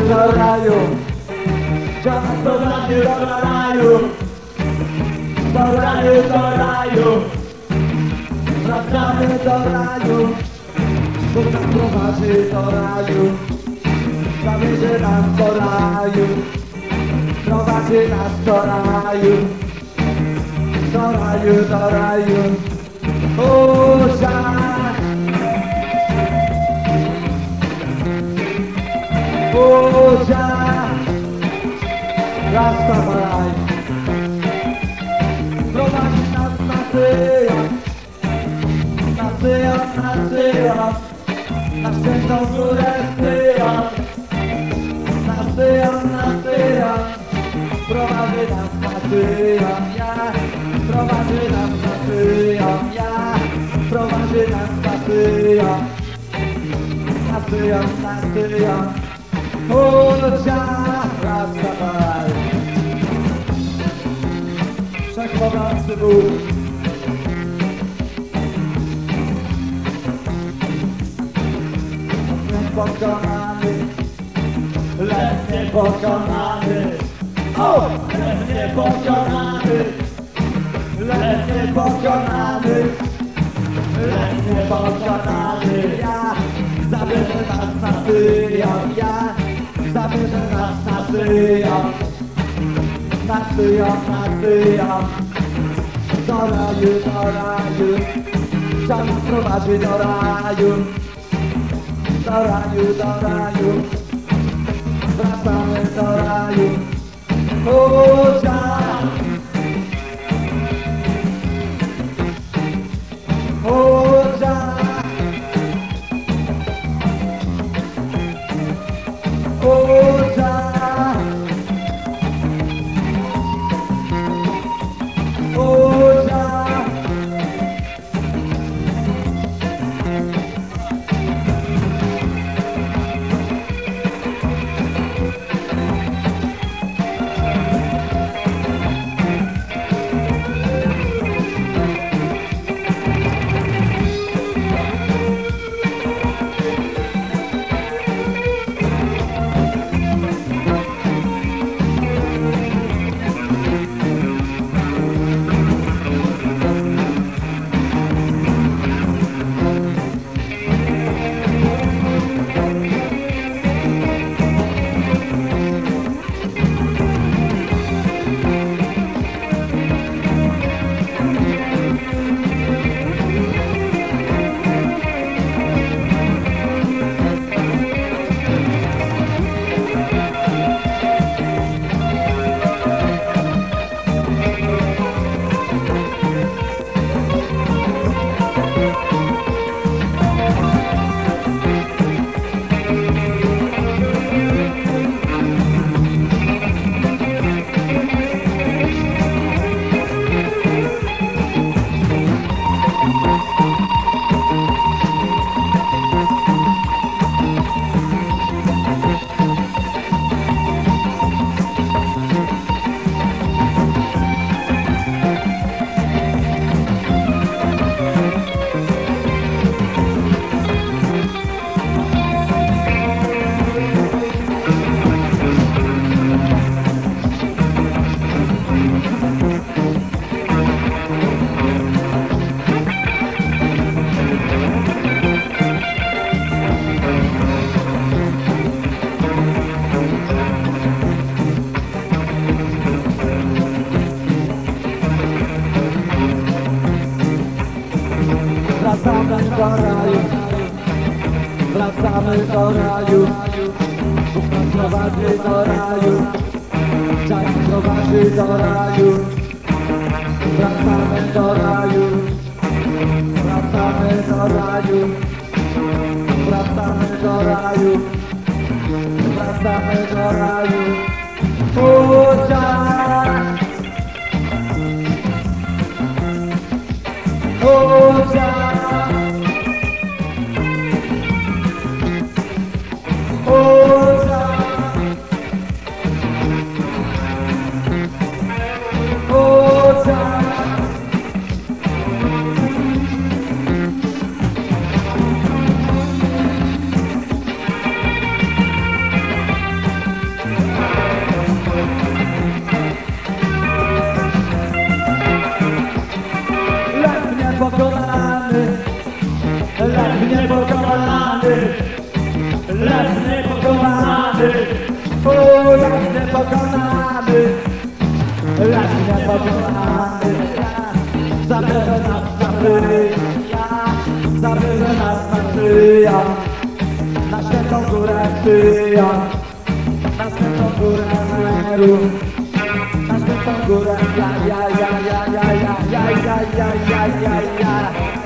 raju, do raju. Ciąg do raju, do raju. Do raju, do raju. Wracamy do raju. Bóg nas prowadzi do raju. Zawiezie nas do raju. Prowadzi nas do raju. Do raju, do raju. Usiadł. Puja Rastafari Prowadzi nas na Syjon Na Syjon, na świętą górę Syjon Na Syjon, na Syjon Prowadzi nas na Syjon, ja Prowadzi nas na Syjon, ja Prowadzi nas na Syjon Na Puja Rastafari Wszechmogący Bóg Niepokonany Lecz niepokonany O! Lecz Lecz niepokonany Lecz niepokonany Ja Zabierze nas na Syjon Ja Zabierze nas na Syjon Na Syjon, na Syjon Do raju, do raju Chciał nas prowadzi do raju Do raju, do raju Wracamy do raju Puja Puja Wracamy do raju. Bóg nas prowadzi do raju. Czas prowadzi do raju. Wracamy do raju. Wracamy do raju. Wracamy do raju. Wracamy do raju Zabierze nas na kryja Zabierze nas na kryja Na świętą górę kryja Na świętą górę Meru Na świętą górę ja ja ja ja ja ja ja ja ja ja ja ja